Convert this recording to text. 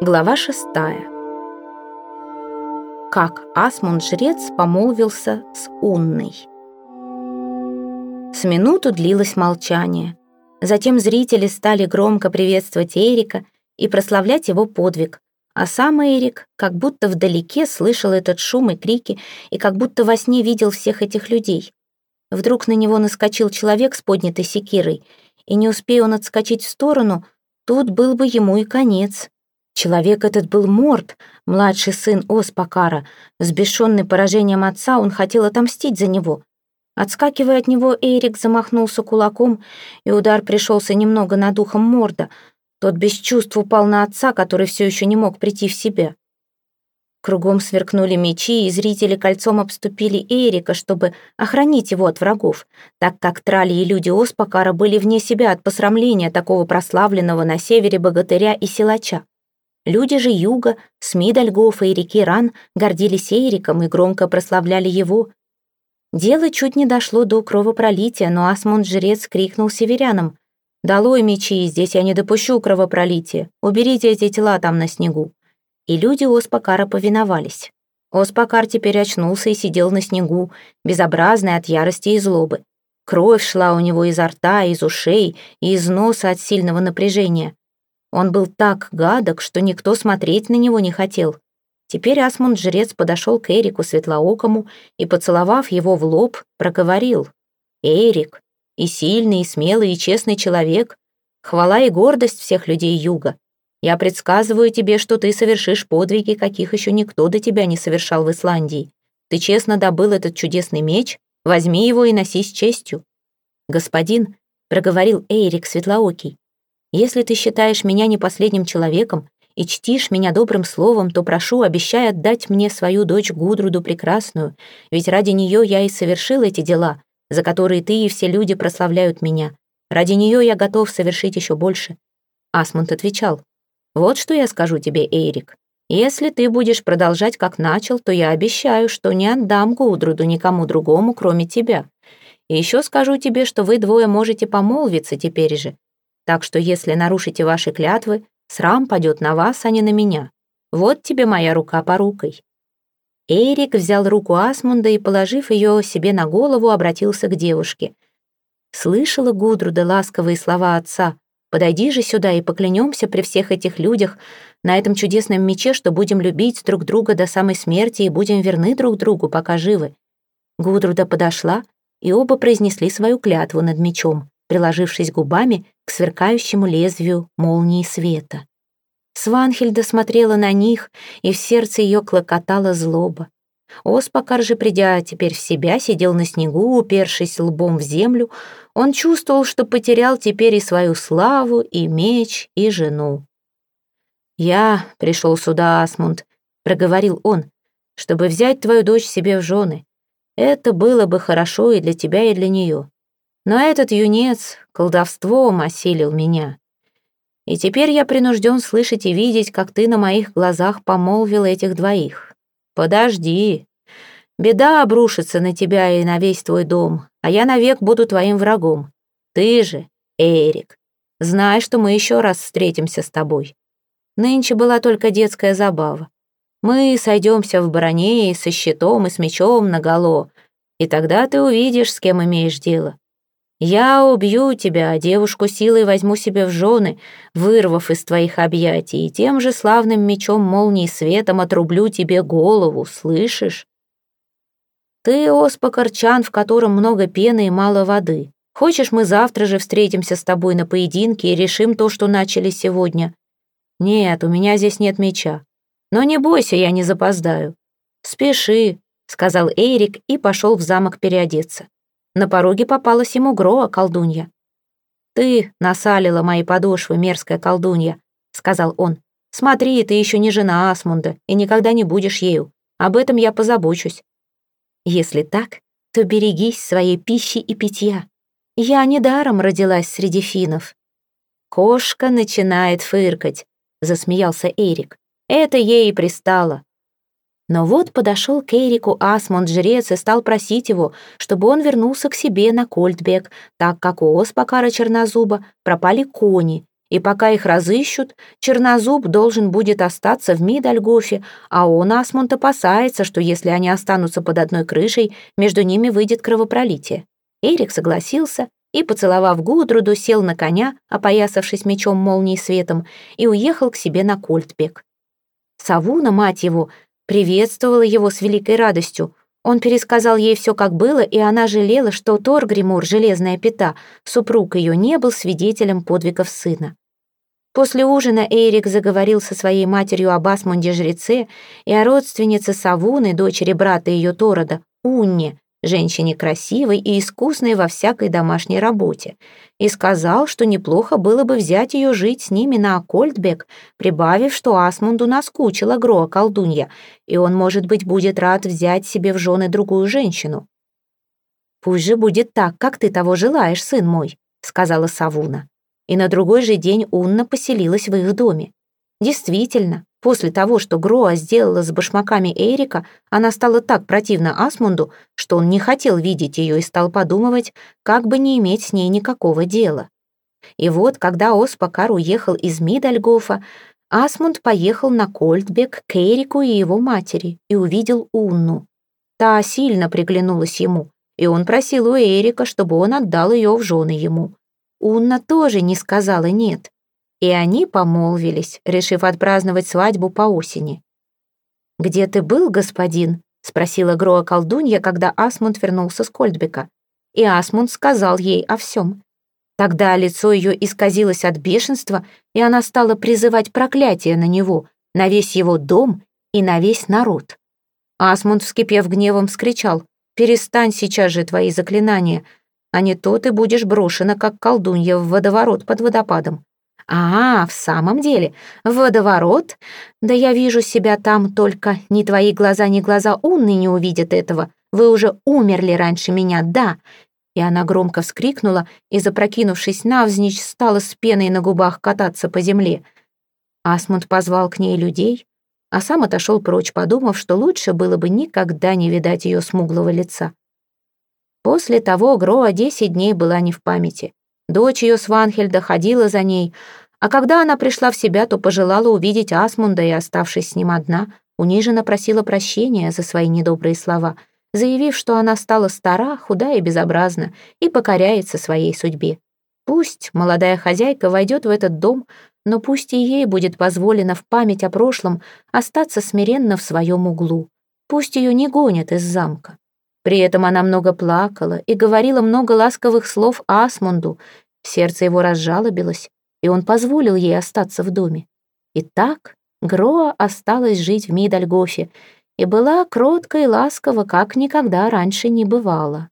Глава шестая. Как Асмунд-жрец помолвился с Унной. С минуту длилось молчание. Затем зрители стали громко приветствовать Эрика и прославлять его подвиг, а сам Эрик как будто вдалеке слышал этот шум и крики и как будто во сне видел всех этих людей. Вдруг на него наскочил человек с поднятой секирой, и не успея он отскочить в сторону, тут был бы ему и конец. Человек этот был Морд, младший сын Оспакара. Взбешенный поражением отца, он хотел отомстить за него. Отскакивая от него, Эрик замахнулся кулаком, и удар пришелся немного над ухом Морда — тот без чувств упал на отца, который все еще не мог прийти в себя. Кругом сверкнули мечи, и зрители кольцом обступили Эрика, чтобы охранить его от врагов, так как трали и люди Оспакара были вне себя от посрамления такого прославленного на севере богатыря и силача. Люди же юга, Смидальгофа и реки Ран гордились Эриком и громко прославляли его. Дело чуть не дошло до кровопролития, но Асмунд-жрец крикнул северянам «Долой мечи, здесь я не допущу кровопролития. Уберите эти тела там на снегу». И люди Оспакара повиновались. Оспакар теперь очнулся и сидел на снегу, безобразный от ярости и злобы. Кровь шла у него изо рта, из ушей и из носа от сильного напряжения. Он был так гадок, что никто смотреть на него не хотел. Теперь Асмунд-жрец подошел к Эрику Светлоокому и, поцеловав его в лоб, проговорил. «Эрик, и сильный, и смелый, и честный человек. Хвала и гордость всех людей Юга. Я предсказываю тебе, что ты совершишь подвиги, каких еще никто до тебя не совершал в Исландии. Ты честно добыл этот чудесный меч, возьми его и носи с честью. Господин, — проговорил Эйрик Светлоокий, если ты считаешь меня не последним человеком и чтишь меня добрым словом, то прошу, обещай отдать мне свою дочь Гудруду Прекрасную, ведь ради нее я и совершил эти дела, за которые ты и все люди прославляют меня. Ради нее я готов совершить еще больше». Асмунд отвечал, «Вот что я скажу тебе, Эрик. Если ты будешь продолжать, как начал, то я обещаю, что не отдам Гудруду никому другому, кроме тебя. И еще скажу тебе, что вы двое можете помолвиться теперь же. Так что если нарушите ваши клятвы, срам падет на вас, а не на меня. Вот тебе моя рука порукой. Эрик взял руку Асмунда и, положив ее себе на голову, обратился к девушке. Слышала Гудруда ласковые слова отца. «Подойди же сюда и поклянемся при всех этих людях на этом чудесном мече, что будем любить друг друга до самой смерти и будем верны друг другу, пока живы». Гудруда подошла, и оба произнесли свою клятву над мечом, приложившись губами к сверкающему лезвию молнии света. Сванхельда смотрела на них, и в сердце ее клокотала злоба. Оспакар же, придя теперь в себя, сидел на снегу, упершись лбом в землю. Он чувствовал, что потерял теперь и свою славу, и меч, и жену. «Я пришел сюда, Асмунд», — проговорил он, «чтобы взять твою дочь себе в жены. Это было бы хорошо и для тебя, и для нее. Но этот юнец колдовством осилил меня. И теперь я принужден слышать и видеть, как ты на моих глазах помолвил этих двоих. Подожди. Беда обрушится на тебя и на весь твой дом, а я навек буду твоим врагом. Ты же, Эрик, знай, что мы еще раз встретимся с тобой. Нынче была только детская забава. Мы сойдемся в броне со щитом, и с мечом наголо, и тогда ты увидишь, с кем имеешь дело. Я убью тебя, а девушку силой возьму себе в жены, вырвав из твоих объятий, и тем же славным мечом молнии светом отрублю тебе голову, слышишь? Ты, Оспа Корчан, в котором много пены и мало воды. Хочешь, мы завтра же встретимся с тобой на поединке и решим то, что начали сегодня? Нет, у меня здесь нет меча. Но не бойся, я не запоздаю. Спеши, — сказал Эйрик и пошел в замок переодеться. На пороге попалась ему Гроа, колдунья. «Ты насалила мои подошвы, мерзкая колдунья», — сказал он. «Смотри, ты еще не жена Асмунда и никогда не будешь ею. Об этом я позабочусь». «Если так, то берегись своей пищи и питья. Я недаром родилась среди финнов». «Кошка начинает фыркать», — засмеялся Эрик. «Это ей и пристало. Но вот подошел к Эрику Асмунд-жрец и стал просить его, чтобы он вернулся к себе на Кольтбек, так как у Оспакара Чернозуба пропали кони, И пока их разыщут, Чернозуб должен будет остаться в Мидальгофе, а он, Асмунд, опасается, что если они останутся под одной крышей, между ними выйдет кровопролитие. Эрик согласился и, поцеловав Гудруду, сел на коня, опоясавшись мечом молнии светом, и уехал к себе на Кольтбек. Савуна, мать его, приветствовала его с великой радостью. Он пересказал ей все, как было, и она жалела, что Торгримур, железная пята, супруг ее, не был свидетелем подвигов сына. После ужина Эрик заговорил со своей матерью об Асмунде-жреце и о родственнице Савуны, дочери брата ее Торода, Унне, женщине красивой и искусной во всякой домашней работе, и сказал, что неплохо было бы взять ее жить с ними на Акольдбек, прибавив, что Асмунду наскучила Гроа колдунья, и он, может быть, будет рад взять себе в жены другую женщину. «Пусть же будет так, как ты того желаешь, сын мой», — сказала Савуна. И на другой же день Унна поселилась в их доме. Действительно, После того, что Гроа сделала с башмаками Эрика, она стала так противна Асмунду, что он не хотел видеть ее и стал подумывать, как бы не иметь с ней никакого дела. И вот, когда Оспакар уехал из Мидальгофа, Асмунд поехал на Кольтбек к Эрику и его матери и увидел Унну. Та сильно приглянулась ему, и он просил у Эрика, чтобы он отдал ее в жены ему. Унна тоже не сказала «нет». И они помолвились, решив отпраздновать свадьбу по осени. «Где ты был, господин?» — спросила Гроа колдунья, когда Асмунд вернулся с Кольдбека. И Асмунд сказал ей о всем. Тогда лицо ее исказилось от бешенства, и она стала призывать проклятие на него, на весь его дом и на весь народ. Асмунд, вскипев гневом, вскричал, «Перестань сейчас же твои заклинания, а не то ты будешь брошена, как колдунья, в водоворот под водопадом. «А, в самом деле, водоворот? Да я вижу себя там, только ни твои глаза, ни глаза умные не увидят этого. Вы уже умерли раньше меня, да!» И она громко вскрикнула и, запрокинувшись навзничь, стала с пеной на губах кататься по земле. Асмунд позвал к ней людей, а сам отошел прочь, подумав, что лучше было бы никогда не видать ее смуглого лица. После того Гроа десять дней была не в памяти. Дочь ее Сванхельда ходила за ней, а когда она пришла в себя, то пожелала увидеть Асмунда и, оставшись с ним одна, униженно просила прощения за свои недобрые слова, заявив, что она стала стара, худа и безобразна и покоряется своей судьбе. Пусть молодая хозяйка войдет в этот дом, но пусть и ей будет позволено в память о прошлом остаться смиренно в своем углу. Пусть ее не гонят из замка. При этом она много плакала и говорила много ласковых слов Асмунду. Сердце его разжалобилось, и он позволил ей остаться в доме. И так Гроа осталась жить в Мидальгофе и была кротко и ласкова, как никогда раньше не бывало.